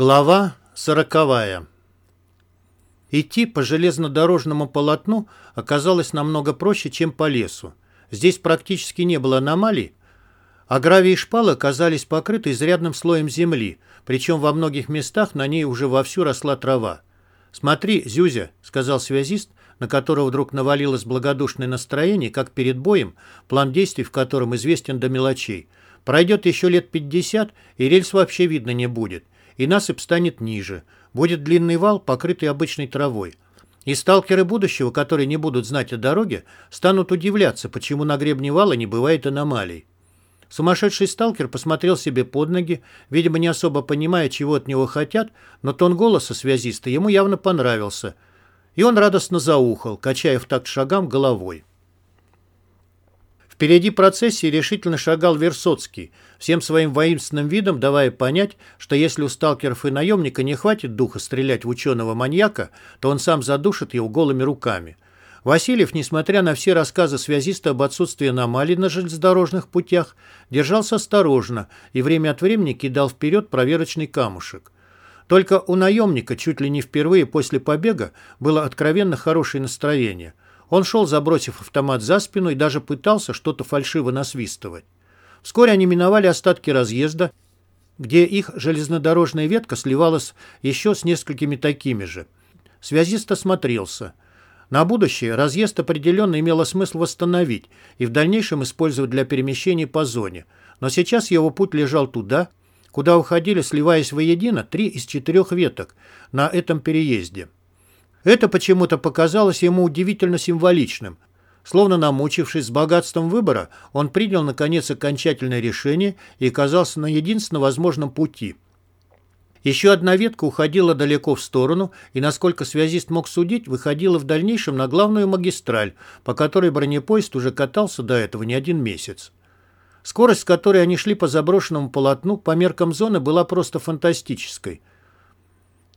Глава сороковая. Идти по железнодорожному полотну оказалось намного проще, чем по лесу. Здесь практически не было аномалий, а гравий и шпалы оказались покрыты изрядным слоем земли, причем во многих местах на ней уже вовсю росла трава. «Смотри, Зюзя», — сказал связист, на которого вдруг навалилось благодушное настроение, как перед боем, план действий в котором известен до мелочей. «Пройдет еще лет пятьдесят, и рельс вообще видно не будет и насыпь станет ниже. Будет длинный вал, покрытый обычной травой. И сталкеры будущего, которые не будут знать о дороге, станут удивляться, почему на гребне вала не бывает аномалий. Сумасшедший сталкер посмотрел себе под ноги, видимо, не особо понимая, чего от него хотят, но тон голоса связиста ему явно понравился. И он радостно заухал, качая в такт шагам головой. Впереди процессии решительно шагал Версоцкий, всем своим воинственным видом давая понять, что если у сталкеров и наемника не хватит духа стрелять в ученого-маньяка, то он сам задушит его голыми руками. Васильев, несмотря на все рассказы связиста об отсутствии аномалий на железнодорожных путях, держался осторожно и время от времени кидал вперед проверочный камушек. Только у наемника чуть ли не впервые после побега было откровенно хорошее настроение – он шел, забросив автомат за спину, и даже пытался что-то фальшиво насвистывать. Вскоре они миновали остатки разъезда, где их железнодорожная ветка сливалась еще с несколькими такими же. Связист осмотрелся. На будущее разъезд определенно имело смысл восстановить и в дальнейшем использовать для перемещений по зоне, но сейчас его путь лежал туда, куда уходили, сливаясь воедино, три из четырех веток на этом переезде. Это почему-то показалось ему удивительно символичным. Словно намучившись с богатством выбора, он принял, наконец, окончательное решение и оказался на единственно возможном пути. Еще одна ветка уходила далеко в сторону и, насколько связист мог судить, выходила в дальнейшем на главную магистраль, по которой бронепоезд уже катался до этого не один месяц. Скорость, с которой они шли по заброшенному полотну, по меркам зоны была просто фантастической.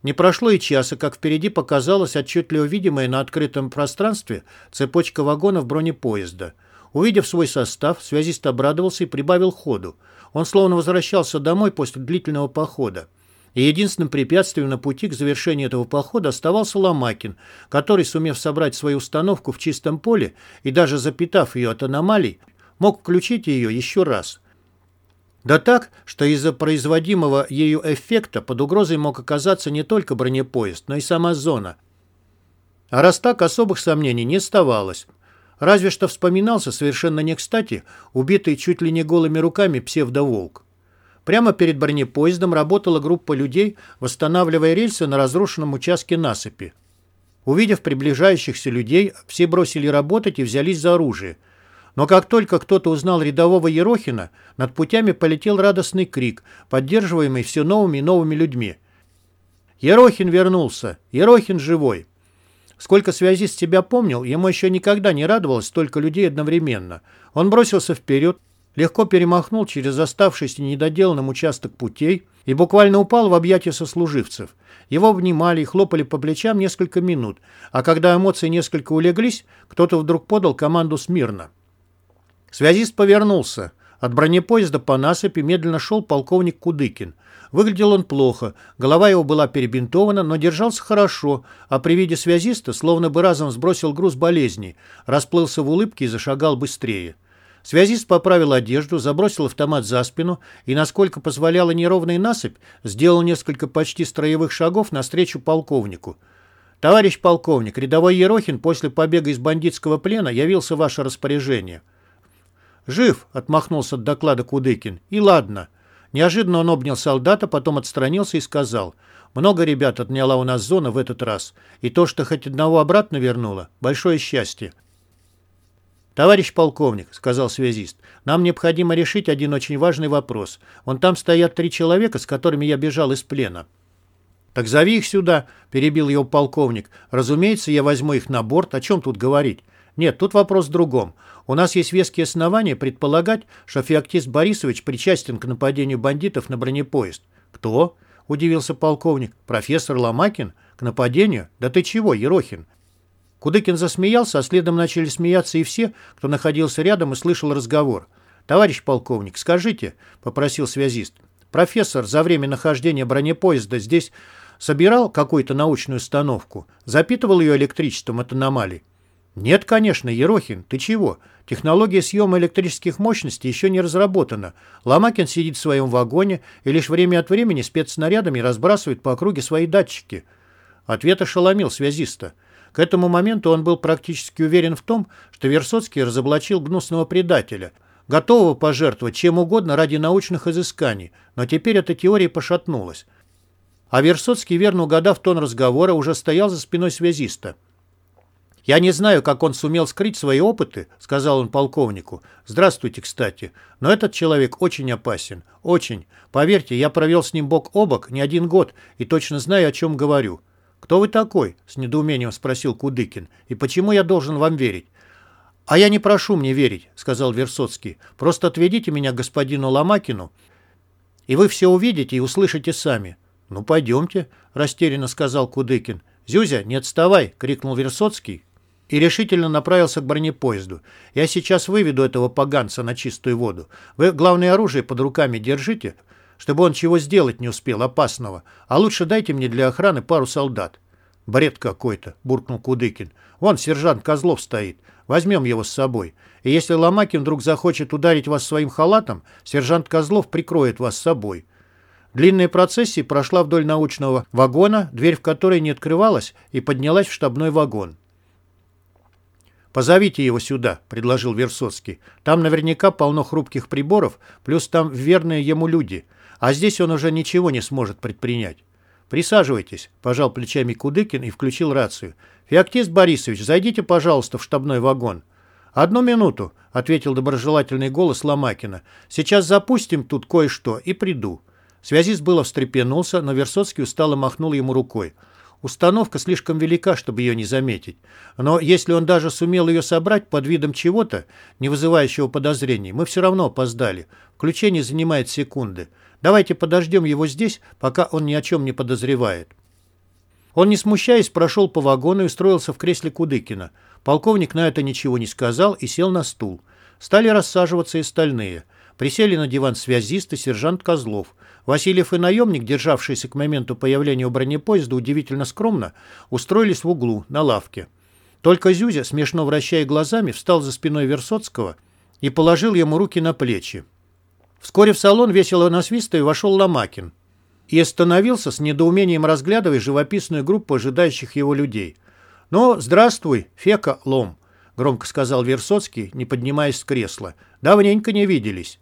Не прошло и часа, как впереди показалась отчетливо видимая на открытом пространстве цепочка вагонов бронепоезда. Увидев свой состав, связист обрадовался и прибавил ходу. Он словно возвращался домой после длительного похода. И единственным препятствием на пути к завершению этого похода оставался Ломакин, который, сумев собрать свою установку в чистом поле и даже запитав ее от аномалий, мог включить ее еще раз. Да так, что из-за производимого ею эффекта под угрозой мог оказаться не только бронепоезд, но и сама зона. А раз так, особых сомнений не оставалось. Разве что вспоминался совершенно не кстати убитый чуть ли не голыми руками псевдоволк. Прямо перед бронепоездом работала группа людей, восстанавливая рельсы на разрушенном участке насыпи. Увидев приближающихся людей, все бросили работать и взялись за оружие – но как только кто-то узнал рядового Ерохина, над путями полетел радостный крик, поддерживаемый все новыми и новыми людьми. «Ерохин вернулся! Ерохин живой!» Сколько связи с тебя помнил, ему еще никогда не радовалось столько людей одновременно. Он бросился вперед, легко перемахнул через оставшийся недоделанным участок путей и буквально упал в объятия сослуживцев. Его обнимали и хлопали по плечам несколько минут, а когда эмоции несколько улеглись, кто-то вдруг подал команду смирно. Связист повернулся. От бронепоезда по насыпи медленно шел полковник Кудыкин. Выглядел он плохо, голова его была перебинтована, но держался хорошо, а при виде связиста словно бы разом сбросил груз болезней, расплылся в улыбке и зашагал быстрее. Связист поправил одежду, забросил автомат за спину и, насколько позволяла неровная насыпь, сделал несколько почти строевых шагов навстречу полковнику. «Товарищ полковник, рядовой Ерохин после побега из бандитского плена явился в ваше распоряжение». «Жив», — отмахнулся от доклада Кудыкин. «И ладно». Неожиданно он обнял солдата, потом отстранился и сказал. «Много ребят отняла у нас зона в этот раз. И то, что хоть одного обратно вернуло, большое счастье». «Товарищ полковник», — сказал связист, — «нам необходимо решить один очень важный вопрос. Вон там стоят три человека, с которыми я бежал из плена». «Так зови их сюда», — перебил его полковник. «Разумеется, я возьму их на борт. О чем тут говорить? Нет, тут вопрос в другом. У нас есть веские основания предполагать, что Феоктист Борисович причастен к нападению бандитов на бронепоезд. Кто? Удивился полковник. Профессор Ломакин? К нападению? Да ты чего, Ерохин? Кудыкин засмеялся, а следом начали смеяться и все, кто находился рядом и слышал разговор. «Товарищ полковник, скажите», — попросил связист, Профессор за время нахождения бронепоезда здесь собирал какую-то научную установку, запитывал ее электричеством от аномалий. Нет, конечно, Ерохин, ты чего? Технология съема электрических мощностей еще не разработана. Ломакин сидит в своем вагоне и лишь время от времени спецснарядами разбрасывает по округе свои датчики. Ответ ошеломил связиста. К этому моменту он был практически уверен в том, что Версоцкий разоблачил гнусного предателя, готового пожертвовать чем угодно ради научных изысканий, но теперь эта теория пошатнулась. А Версоцкий, верно угадав тон разговора, уже стоял за спиной связиста. «Я не знаю, как он сумел скрыть свои опыты», — сказал он полковнику. «Здравствуйте, кстати. Но этот человек очень опасен. Очень. Поверьте, я провел с ним бок о бок не один год и точно знаю, о чем говорю. «Кто вы такой?» — с недоумением спросил Кудыкин. «И почему я должен вам верить?» «А я не прошу мне верить», — сказал Версоцкий. «Просто отведите меня к господину Ломакину, и вы все увидите и услышите сами». «Ну, пойдемте», — растерянно сказал Кудыкин. «Зюзя, не отставай!» — крикнул Версоцкий и решительно направился к бронепоезду. «Я сейчас выведу этого поганца на чистую воду. Вы главное оружие под руками держите, чтобы он чего сделать не успел опасного. А лучше дайте мне для охраны пару солдат». «Бред какой-то», — буркнул Кудыкин. «Вон сержант Козлов стоит. Возьмем его с собой. И если Ломакин вдруг захочет ударить вас своим халатом, сержант Козлов прикроет вас с собой». Длинная процессия прошла вдоль научного вагона, дверь в которой не открывалась, и поднялась в штабной вагон. «Позовите его сюда», — предложил Версоцкий. «Там наверняка полно хрупких приборов, плюс там верные ему люди. А здесь он уже ничего не сможет предпринять. «Присаживайтесь», – пожал плечами Кудыкин и включил рацию. «Феоктист Борисович, зайдите, пожалуйста, в штабной вагон». «Одну минуту», – ответил доброжелательный голос Ломакина. «Сейчас запустим тут кое-что и приду». Связист было встрепенулся, но Версоцкий устало махнул ему рукой. Установка слишком велика, чтобы ее не заметить. Но если он даже сумел ее собрать под видом чего-то, не вызывающего подозрений, мы все равно опоздали. Включение занимает секунды. Давайте подождем его здесь, пока он ни о чем не подозревает. Он, не смущаясь, прошел по вагону и устроился в кресле Кудыкина. Полковник на это ничего не сказал и сел на стул. Стали рассаживаться и остальные. Присели на диван связист и сержант Козлов. Васильев и наемник, державшиеся к моменту появления бронепоезда удивительно скромно, устроились в углу, на лавке. Только Зюзя, смешно вращая глазами, встал за спиной Версоцкого и положил ему руки на плечи. Вскоре в салон весело насвистывая вошел Ломакин и остановился с недоумением разглядывая живописную группу ожидающих его людей. «Ну, здравствуй, Фека Лом», — громко сказал Версоцкий, не поднимаясь с кресла. «Давненько не виделись».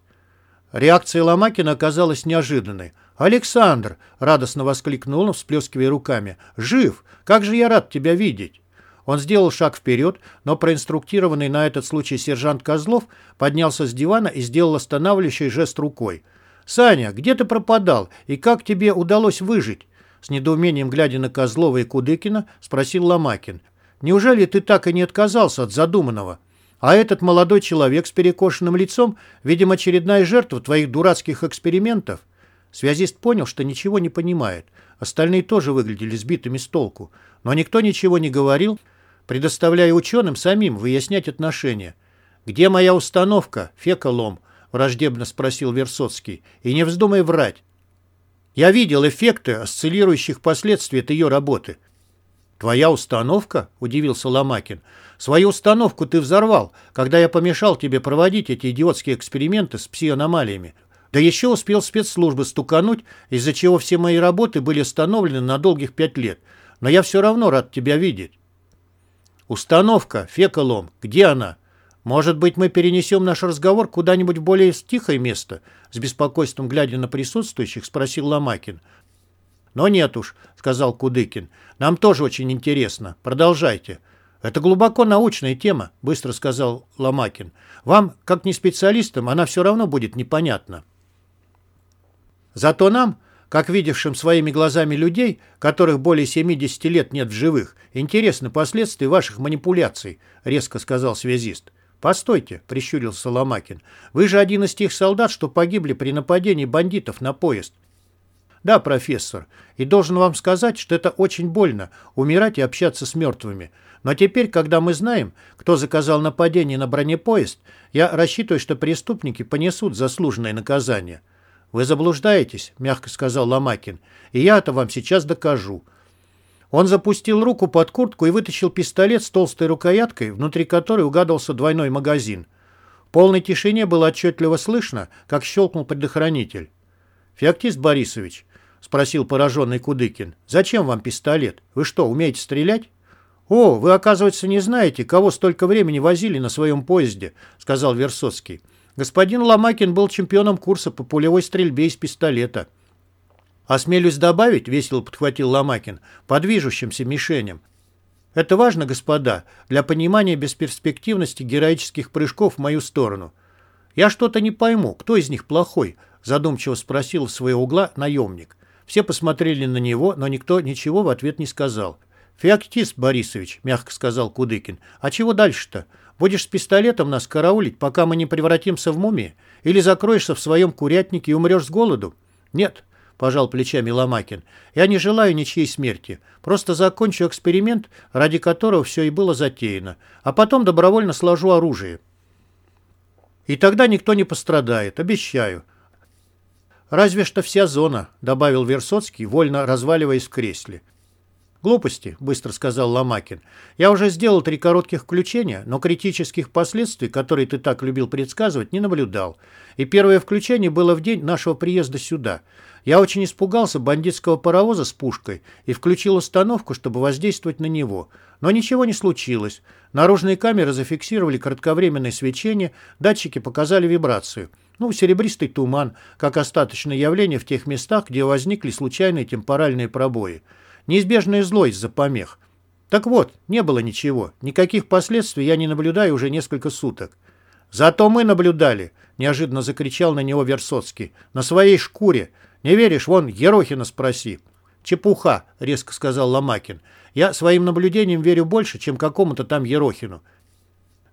Реакция Ломакина оказалась неожиданной. «Александр!» — радостно воскликнул он, всплескивая руками. «Жив! Как же я рад тебя видеть!» Он сделал шаг вперед, но проинструктированный на этот случай сержант Козлов поднялся с дивана и сделал останавливающий жест рукой. «Саня, где ты пропадал? И как тебе удалось выжить?» С недоумением глядя на Козлова и Кудыкина, спросил Ломакин. «Неужели ты так и не отказался от задуманного?» А этот молодой человек с перекошенным лицом, видимо, очередная жертва твоих дурацких экспериментов. Связист понял, что ничего не понимает. Остальные тоже выглядели сбитыми с толку. Но никто ничего не говорил, предоставляя ученым самим выяснять отношения. «Где моя установка, фекалом?» – враждебно спросил Версоцкий. «И не вздумай врать. Я видел эффекты осциллирующих последствий от ее работы». «Твоя установка?» – удивился Ломакин. Свою установку ты взорвал, когда я помешал тебе проводить эти идиотские эксперименты с пси-аномалиями. Да еще успел спецслужбы стукануть, из-за чего все мои работы были остановлены на долгих пять лет. Но я все равно рад тебя видеть. Установка, фекалом, где она? Может быть, мы перенесем наш разговор куда-нибудь в более тихое место? С беспокойством глядя на присутствующих, спросил Ломакин. Но нет уж, сказал Кудыкин. Нам тоже очень интересно. Продолжайте. «Это глубоко научная тема», — быстро сказал Ломакин. «Вам, как не специалистам, она все равно будет непонятна». Зато нам, как видевшим своими глазами людей, которых более 70 лет нет в живых, интересны последствия ваших манипуляций», — резко сказал связист. «Постойте», — прищурился Ломакин. «Вы же один из тех солдат, что погибли при нападении бандитов на поезд. «Да, профессор, и должен вам сказать, что это очень больно – умирать и общаться с мертвыми. Но теперь, когда мы знаем, кто заказал нападение на бронепоезд, я рассчитываю, что преступники понесут заслуженное наказание». «Вы заблуждаетесь», — мягко сказал Ломакин, — «и я это вам сейчас докажу». Он запустил руку под куртку и вытащил пистолет с толстой рукояткой, внутри которой угадывался двойной магазин. В полной тишине было отчетливо слышно, как щелкнул предохранитель. «Феоктист Борисович», — спросил пораженный Кудыкин, — «зачем вам пистолет? Вы что, умеете стрелять?» «О, вы, оказывается, не знаете, кого столько времени возили на своем поезде», — сказал Версоцкий. «Господин Ломакин был чемпионом курса по пулевой стрельбе из пистолета». «Осмелюсь добавить», — весело подхватил Ломакин, — «по движущимся мишеням. Это важно, господа, для понимания бесперспективности героических прыжков в мою сторону. Я что-то не пойму, кто из них плохой?» — задумчиво спросил в своего угла наемник. Все посмотрели на него, но никто ничего в ответ не сказал. «Феоктист Борисович», — мягко сказал Кудыкин, — «а чего дальше-то? Будешь с пистолетом нас караулить, пока мы не превратимся в мумии? Или закроешься в своем курятнике и умрешь с голоду?» «Нет», — пожал плечами Ломакин, — «я не желаю ничьей смерти. Просто закончу эксперимент, ради которого все и было затеяно, а потом добровольно сложу оружие. И тогда никто не пострадает, обещаю». «Разве что вся зона», — добавил Версоцкий, вольно разваливаясь в кресле. «Глупости», — быстро сказал Ломакин. «Я уже сделал три коротких включения, но критических последствий, которые ты так любил предсказывать, не наблюдал. И первое включение было в день нашего приезда сюда. Я очень испугался бандитского паровоза с пушкой и включил установку, чтобы воздействовать на него. Но ничего не случилось. Наружные камеры зафиксировали кратковременное свечение, датчики показали вибрацию. Ну, серебристый туман, как остаточное явление в тех местах, где возникли случайные темпоральные пробои. Неизбежное зло из-за помех. Так вот, не было ничего. Никаких последствий я не наблюдаю уже несколько суток. «Зато мы наблюдали!» — неожиданно закричал на него Версоцкий. «На своей шкуре! Не веришь? Вон, Ерохина спроси!» «Чепуха!» — резко сказал Ломакин. «Я своим наблюдением верю больше, чем какому-то там Ерохину».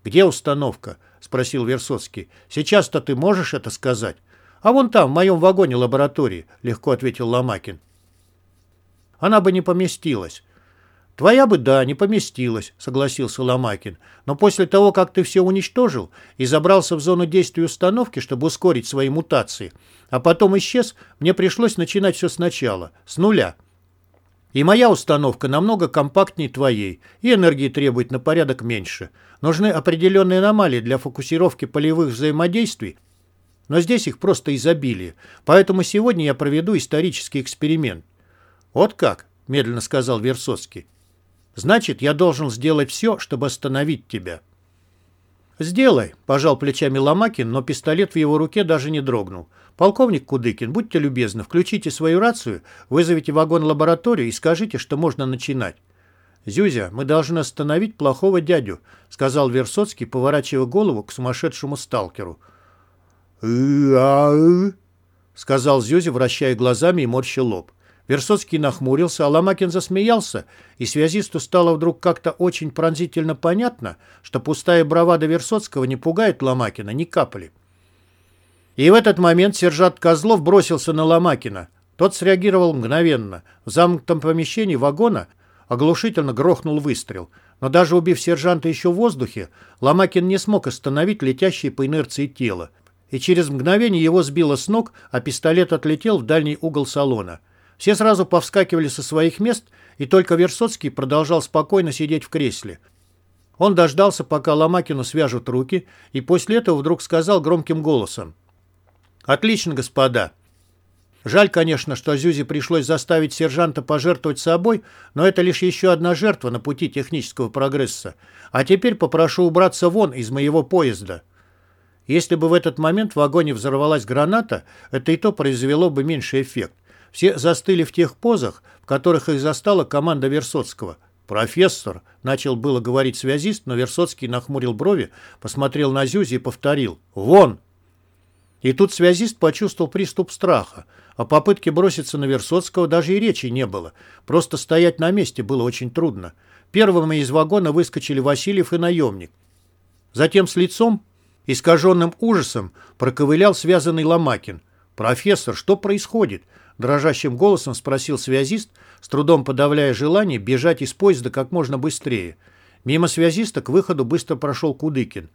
«Где установка?» — спросил Версоцкий. «Сейчас-то ты можешь это сказать?» «А вон там, в моем вагоне лаборатории», — легко ответил Ломакин. Она бы не поместилась. «Твоя бы, да, не поместилась», — согласился Ломакин. «Но после того, как ты все уничтожил и забрался в зону действия установки, чтобы ускорить свои мутации, а потом исчез, мне пришлось начинать все сначала, с нуля. И моя установка намного компактнее твоей, и энергии требует на порядок меньше. Нужны определенные аномалии для фокусировки полевых взаимодействий, но здесь их просто изобилие. Поэтому сегодня я проведу исторический эксперимент. «Вот как?» – медленно сказал Версоцкий. «Значит, я должен сделать все, чтобы остановить тебя». «Сделай», – пожал плечами Ломакин, но пистолет в его руке даже не дрогнул. «Полковник Кудыкин, будьте любезны, включите свою рацию, вызовите вагон-лабораторию и скажите, что можно начинать». «Зюзя, мы должны остановить плохого дядю», — сказал Версоцкий, поворачивая голову к сумасшедшему сталкеру. «ы-а-ы», — сказал Зюзя, вращая глазами и морща лоб. Версоцкий нахмурился, а Ломакин засмеялся, и связисту стало вдруг как-то очень пронзительно понятно, что пустая бравада Версоцкого не пугает Ломакина ни капли. И в этот момент сержант Козлов бросился на Ломакина. Тот среагировал мгновенно. В замкнутом помещении вагона оглушительно грохнул выстрел. Но даже убив сержанта еще в воздухе, Ломакин не смог остановить летящее по инерции тело. И через мгновение его сбило с ног, а пистолет отлетел в дальний угол салона. Все сразу повскакивали со своих мест, и только Версоцкий продолжал спокойно сидеть в кресле. Он дождался, пока Ломакину свяжут руки, и после этого вдруг сказал громким голосом. «Отлично, господа. Жаль, конечно, что Зюзе пришлось заставить сержанта пожертвовать собой, но это лишь еще одна жертва на пути технического прогресса. А теперь попрошу убраться вон из моего поезда». Если бы в этот момент в вагоне взорвалась граната, это и то произвело бы меньший эффект. Все застыли в тех позах, в которых их застала команда Версоцкого. «Профессор!» — начал было говорить связист, но Версоцкий нахмурил брови, посмотрел на Зюзи и повторил «Вон!». И тут связист почувствовал приступ страха. О попытке броситься на Версоцкого даже и речи не было. Просто стоять на месте было очень трудно. Первыми из вагона выскочили Васильев и наемник. Затем с лицом, искаженным ужасом, проковылял связанный Ломакин. «Профессор, что происходит?» Дрожащим голосом спросил связист, с трудом подавляя желание бежать из поезда как можно быстрее. Мимо связиста к выходу быстро прошел Кудыкин.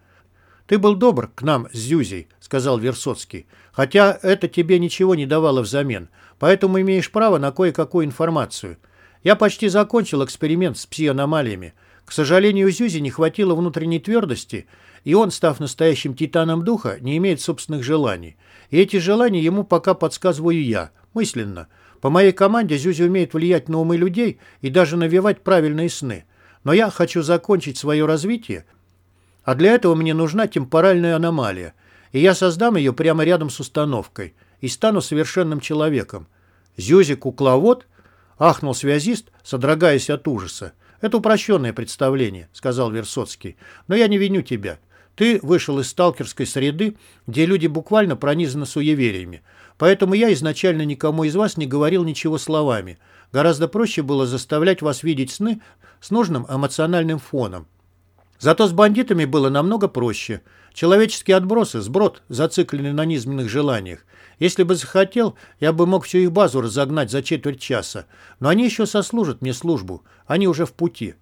«Ты был добр к нам с Зюзей», — сказал Версоцкий. «Хотя это тебе ничего не давало взамен, поэтому имеешь право на кое-какую информацию. Я почти закончил эксперимент с пси-аномалиями. К сожалению, у Зюзи не хватило внутренней твердости, и он, став настоящим титаном духа, не имеет собственных желаний. И эти желания ему пока подсказываю я, мысленно. По моей команде Зюзи умеет влиять на умы людей и даже навевать правильные сны. Но я хочу закончить свое развитие, а для этого мне нужна темпоральная аномалия, и я создам ее прямо рядом с установкой и стану совершенным человеком. Зюзи-кукловод? Ахнул связист, содрогаясь от ужаса. «Это упрощенное представление», — сказал Версоцкий. «Но я не виню тебя. Ты вышел из сталкерской среды, где люди буквально пронизаны суевериями. Поэтому я изначально никому из вас не говорил ничего словами. Гораздо проще было заставлять вас видеть сны с нужным эмоциональным фоном. Зато с бандитами было намного проще. Человеческие отбросы, сброд, зацикленный на низменных желаниях. Если бы захотел, я бы мог всю их базу разогнать за четверть часа. Но они еще сослужат мне службу. Они уже в пути.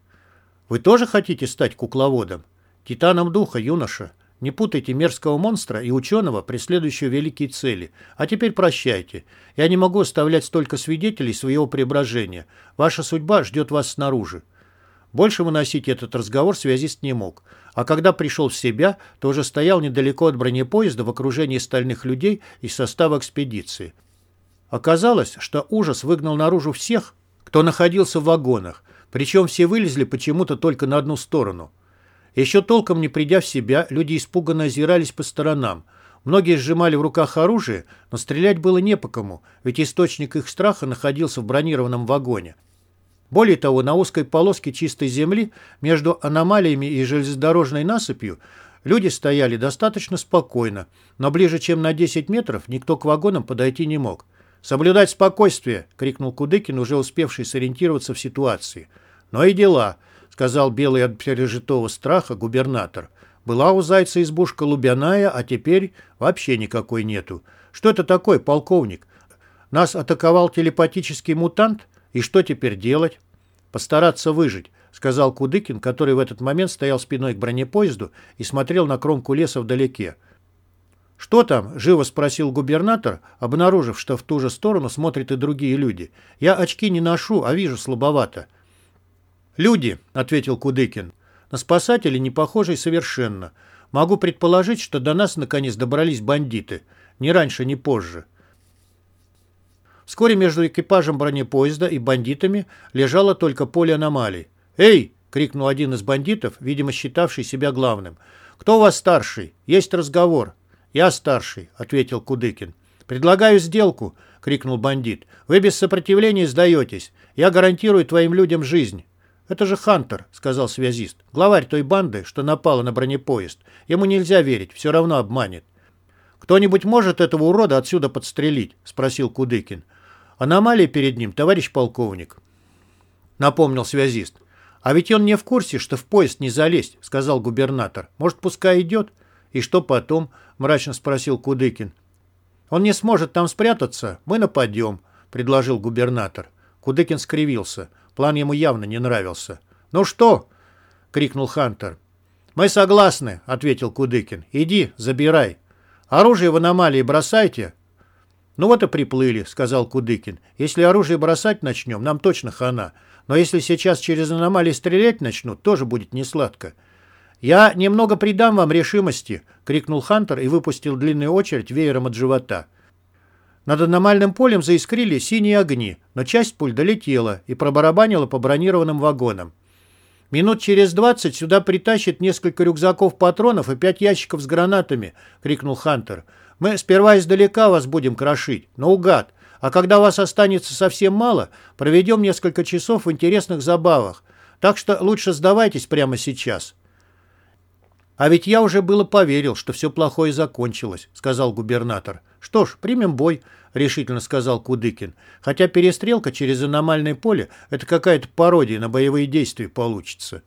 Вы тоже хотите стать кукловодом? Титаном духа, юноша. Не путайте мерзкого монстра и ученого, преследующего великие цели. А теперь прощайте. Я не могу оставлять столько свидетелей своего преображения. Ваша судьба ждет вас снаружи. Больше выносить этот разговор связист не мог. А когда пришел в себя, то уже стоял недалеко от бронепоезда в окружении стальных людей из состава экспедиции. Оказалось, что ужас выгнал наружу всех, кто находился в вагонах, причем все вылезли почему-то только на одну сторону. Еще толком не придя в себя, люди испуганно озирались по сторонам. Многие сжимали в руках оружие, но стрелять было не по кому, ведь источник их страха находился в бронированном вагоне. Более того, на узкой полоске чистой земли между аномалиями и железнодорожной насыпью люди стояли достаточно спокойно, но ближе, чем на 10 метров, никто к вагонам подойти не мог. «Соблюдать спокойствие!» — крикнул Кудыкин, уже успевший сориентироваться в ситуации. «Но и дела!» — сказал белый от пережитого страха губернатор. «Была у Зайца избушка лубяная, а теперь вообще никакой нету. Что это такое, полковник? Нас атаковал телепатический мутант?» «И что теперь делать?» «Постараться выжить», — сказал Кудыкин, который в этот момент стоял спиной к бронепоезду и смотрел на кромку леса вдалеке. «Что там?» – живо спросил губернатор, обнаружив, что в ту же сторону смотрят и другие люди. «Я очки не ношу, а вижу слабовато». «Люди», – ответил Кудыкин. «На спасателей не похожий совершенно. Могу предположить, что до нас наконец добрались бандиты. Ни раньше, ни позже. Вскоре между экипажем бронепоезда и бандитами лежало только поле аномалий. «Эй!» — крикнул один из бандитов, видимо, считавший себя главным. «Кто у вас старший? Есть разговор». «Я старший», — ответил Кудыкин. «Предлагаю сделку», — крикнул бандит. «Вы без сопротивления сдаетесь. Я гарантирую твоим людям жизнь». «Это же Хантер», — сказал связист. «Главарь той банды, что напала на бронепоезд. Ему нельзя верить, все равно обманет». «Кто-нибудь может этого урода отсюда подстрелить?» — спросил Кудыкин. Аномалия перед ним, товарищ полковник. Напомнил связист. А ведь он не в курсе, что в поезд не залезть, сказал губернатор. Может, пускай идет? И что потом? Мрачно спросил Кудыкин. Он не сможет там спрятаться, мы нападем, предложил губернатор. Кудыкин скривился. План ему явно не нравился. «Ну что?» — крикнул Хантер. «Мы согласны», — ответил Кудыкин. «Иди, забирай. Оружие в аномалии бросайте, «Ну вот и приплыли», — сказал Кудыкин. «Если оружие бросать начнем, нам точно хана. Но если сейчас через аномалии стрелять начнут, тоже будет несладко». «Я немного придам вам решимости», — крикнул Хантер и выпустил длинную очередь веером от живота. Над аномальным полем заискрили синие огни, но часть пуль долетела и пробарабанила по бронированным вагонам. «Минут через двадцать сюда притащат несколько рюкзаков патронов и пять ящиков с гранатами», — крикнул Хантер. Мы сперва издалека вас будем крошить, наугад, а когда вас останется совсем мало, проведем несколько часов в интересных забавах. Так что лучше сдавайтесь прямо сейчас». «А ведь я уже было поверил, что все плохое закончилось», — сказал губернатор. «Что ж, примем бой», — решительно сказал Кудыкин. «Хотя перестрелка через аномальное поле — это какая-то пародия на боевые действия получится».